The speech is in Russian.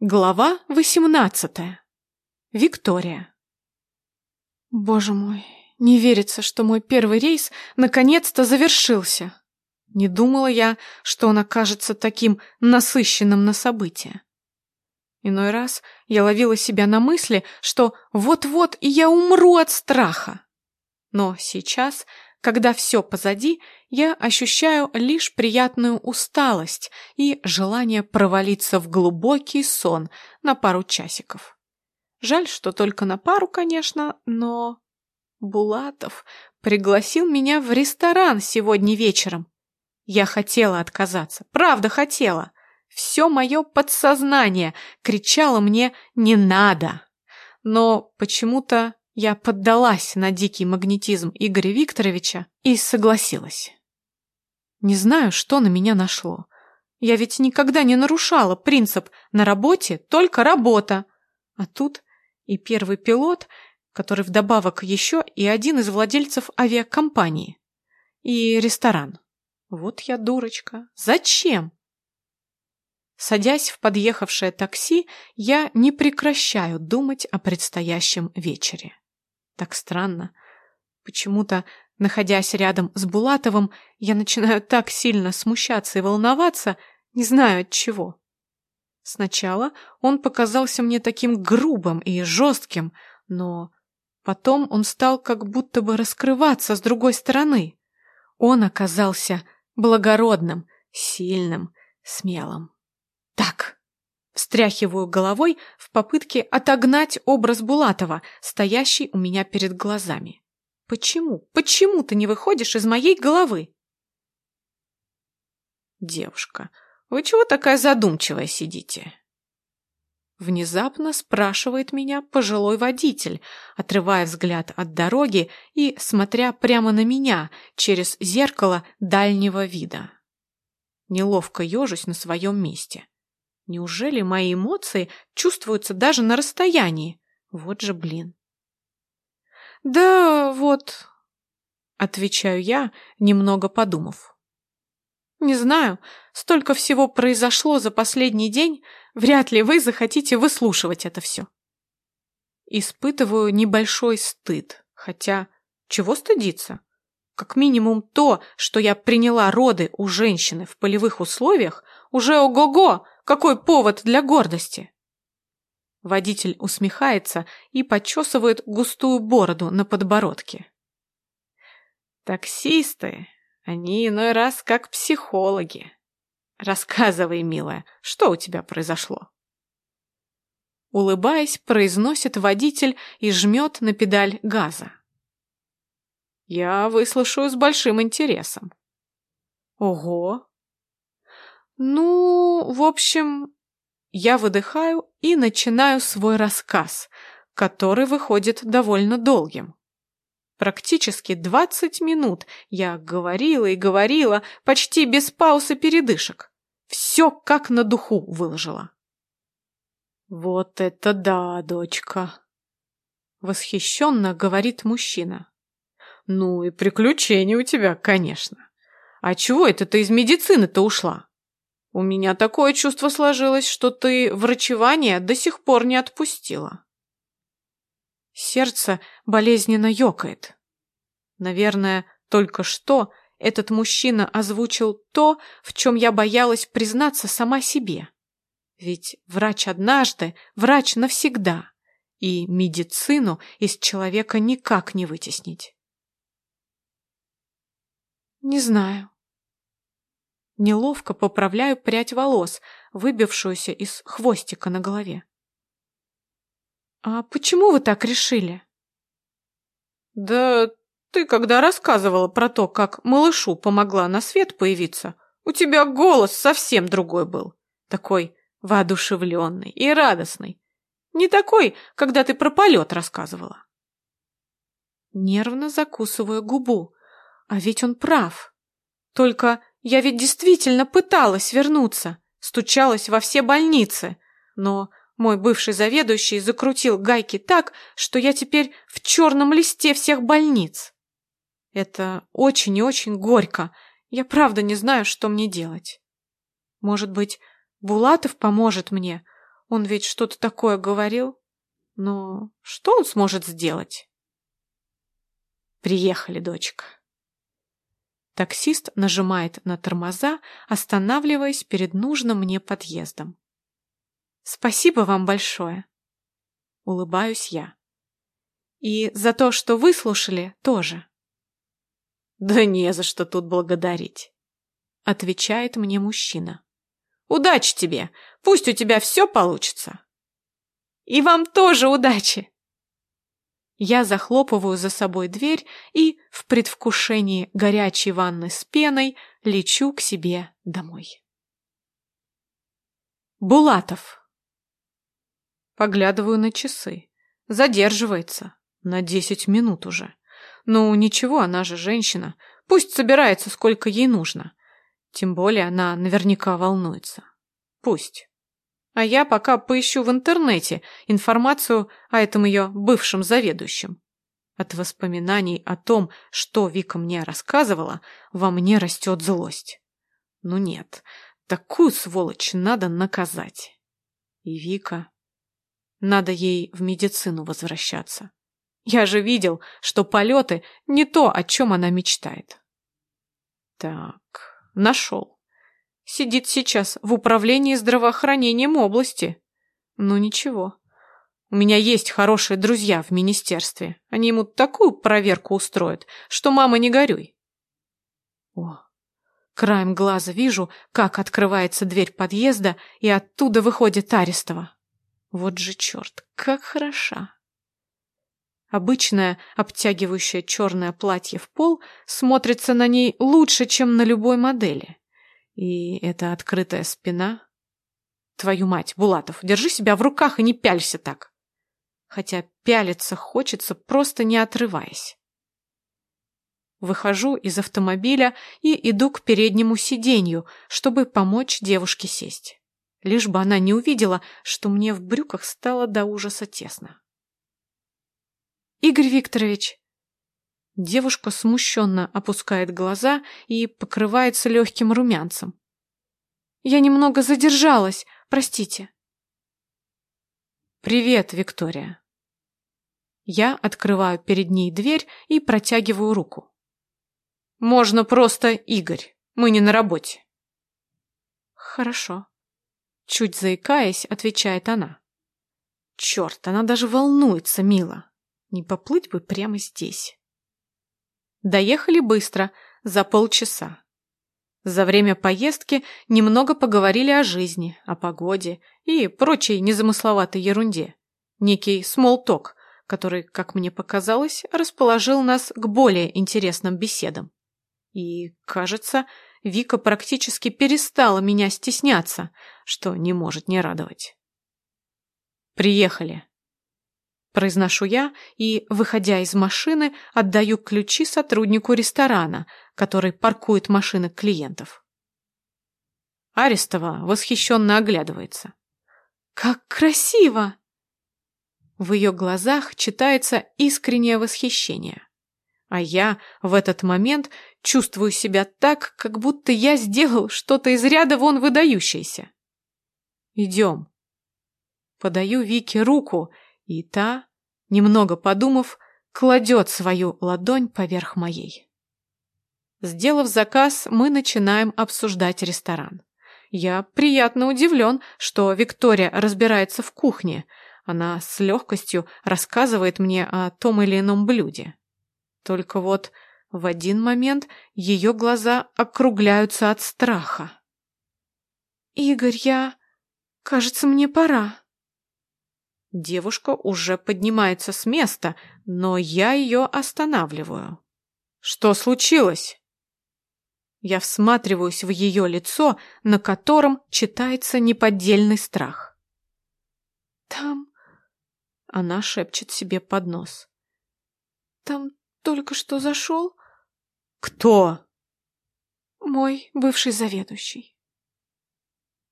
Глава восемнадцатая. Виктория. Боже мой, не верится, что мой первый рейс наконец-то завершился. Не думала я, что он окажется таким насыщенным на события. Иной раз я ловила себя на мысли, что вот-вот и я умру от страха. Но сейчас когда все позади, я ощущаю лишь приятную усталость и желание провалиться в глубокий сон на пару часиков. Жаль, что только на пару, конечно, но... Булатов пригласил меня в ресторан сегодня вечером. Я хотела отказаться, правда хотела. Все мое подсознание кричало мне «не надо». Но почему-то я поддалась на дикий магнетизм Игоря Викторовича и согласилась. Не знаю, что на меня нашло. Я ведь никогда не нарушала принцип «на работе только работа». А тут и первый пилот, который вдобавок еще и один из владельцев авиакомпании. И ресторан. Вот я дурочка. Зачем? Садясь в подъехавшее такси, я не прекращаю думать о предстоящем вечере. Так странно. Почему-то, находясь рядом с Булатовым, я начинаю так сильно смущаться и волноваться, не знаю от чего. Сначала он показался мне таким грубым и жестким, но потом он стал как будто бы раскрываться с другой стороны. Он оказался благородным, сильным, смелым. Так, Встряхиваю головой в попытке отогнать образ Булатова, стоящий у меня перед глазами. Почему? Почему ты не выходишь из моей головы? Девушка, вы чего такая задумчивая сидите? Внезапно спрашивает меня пожилой водитель, отрывая взгляд от дороги и смотря прямо на меня через зеркало дальнего вида. Неловко ежусь на своем месте. Неужели мои эмоции чувствуются даже на расстоянии? Вот же блин. Да, вот, отвечаю я, немного подумав. Не знаю, столько всего произошло за последний день, вряд ли вы захотите выслушивать это все. Испытываю небольшой стыд, хотя чего стыдиться? Как минимум то, что я приняла роды у женщины в полевых условиях, уже ого-го, какой повод для гордости? Водитель усмехается и почесывает густую бороду на подбородке. Таксисты, они иной раз как психологи. Рассказывай, милая, что у тебя произошло? Улыбаясь, произносит водитель и жмет на педаль газа. Я выслушаю с большим интересом. Ого, ну, в общем, я выдыхаю и начинаю свой рассказ, который выходит довольно долгим. Практически двадцать минут я говорила и говорила, почти без пауз и передышек. Все как на духу выложила. «Вот это да, дочка!» Восхищенно говорит мужчина. «Ну и приключения у тебя, конечно. А чего это ты из медицины-то ушла?» У меня такое чувство сложилось, что ты врачевание до сих пор не отпустила. Сердце болезненно ёкает. Наверное, только что этот мужчина озвучил то, в чем я боялась признаться сама себе. Ведь врач однажды, врач навсегда, и медицину из человека никак не вытеснить. Не знаю. Неловко поправляю прядь волос, выбившуюся из хвостика на голове. «А почему вы так решили?» «Да ты когда рассказывала про то, как малышу помогла на свет появиться, у тебя голос совсем другой был. Такой воодушевленный и радостный. Не такой, когда ты про полет рассказывала». Нервно закусываю губу. А ведь он прав. Только я ведь действительно пыталась вернуться, стучалась во все больницы, но мой бывший заведующий закрутил гайки так, что я теперь в черном листе всех больниц. Это очень и очень горько. Я правда не знаю, что мне делать. Может быть, Булатов поможет мне? Он ведь что-то такое говорил. Но что он сможет сделать? Приехали, дочка. Таксист нажимает на тормоза, останавливаясь перед нужным мне подъездом. Спасибо вам большое. Улыбаюсь я. И за то, что выслушали, тоже. Да не за что тут благодарить, отвечает мне мужчина. Удачи тебе! Пусть у тебя все получится. И вам тоже удачи! Я захлопываю за собой дверь и, в предвкушении горячей ванны с пеной, лечу к себе домой. Булатов. Поглядываю на часы. Задерживается. На десять минут уже. Ну, ничего, она же женщина. Пусть собирается, сколько ей нужно. Тем более она наверняка волнуется. Пусть. А я пока поищу в интернете информацию о этом ее бывшем заведующем. От воспоминаний о том, что Вика мне рассказывала, во мне растет злость. Ну нет, такую сволочь надо наказать. И Вика... Надо ей в медицину возвращаться. Я же видел, что полеты не то, о чем она мечтает. Так, нашел. Сидит сейчас в управлении здравоохранением области. Ну ничего. У меня есть хорошие друзья в министерстве. Они ему такую проверку устроят, что мама не горюй. О, краем глаза вижу, как открывается дверь подъезда, и оттуда выходит Арестова. Вот же черт, как хороша. Обычное обтягивающее черное платье в пол смотрится на ней лучше, чем на любой модели. И эта открытая спина... Твою мать, Булатов, держи себя в руках и не пялься так. Хотя пялиться хочется, просто не отрываясь. Выхожу из автомобиля и иду к переднему сиденью, чтобы помочь девушке сесть. Лишь бы она не увидела, что мне в брюках стало до ужаса тесно. «Игорь Викторович!» Девушка смущенно опускает глаза и покрывается легким румянцем. «Я немного задержалась, простите». «Привет, Виктория». Я открываю перед ней дверь и протягиваю руку. «Можно просто Игорь, мы не на работе». «Хорошо», — чуть заикаясь, отвечает она. «Черт, она даже волнуется, мило. Не поплыть бы прямо здесь». Доехали быстро, за полчаса. За время поездки немного поговорили о жизни, о погоде и прочей незамысловатой ерунде. Некий смолток, который, как мне показалось, расположил нас к более интересным беседам. И, кажется, Вика практически перестала меня стесняться, что не может не радовать. «Приехали», Произношу я и, выходя из машины, отдаю ключи сотруднику ресторана, который паркует машины клиентов. Арестова восхищенно оглядывается. «Как красиво!» В ее глазах читается искреннее восхищение. А я в этот момент чувствую себя так, как будто я сделал что-то из ряда вон выдающееся. «Идем». Подаю Вике руку, и та, немного подумав, кладет свою ладонь поверх моей. Сделав заказ, мы начинаем обсуждать ресторан. Я приятно удивлен, что Виктория разбирается в кухне. Она с легкостью рассказывает мне о том или ином блюде. Только вот в один момент ее глаза округляются от страха. «Игорь, я... Кажется, мне пора». Девушка уже поднимается с места, но я ее останавливаю. Что случилось? Я всматриваюсь в ее лицо, на котором читается неподдельный страх. Там... Она шепчет себе под нос. Там только что зашел... Кто? Мой бывший заведующий.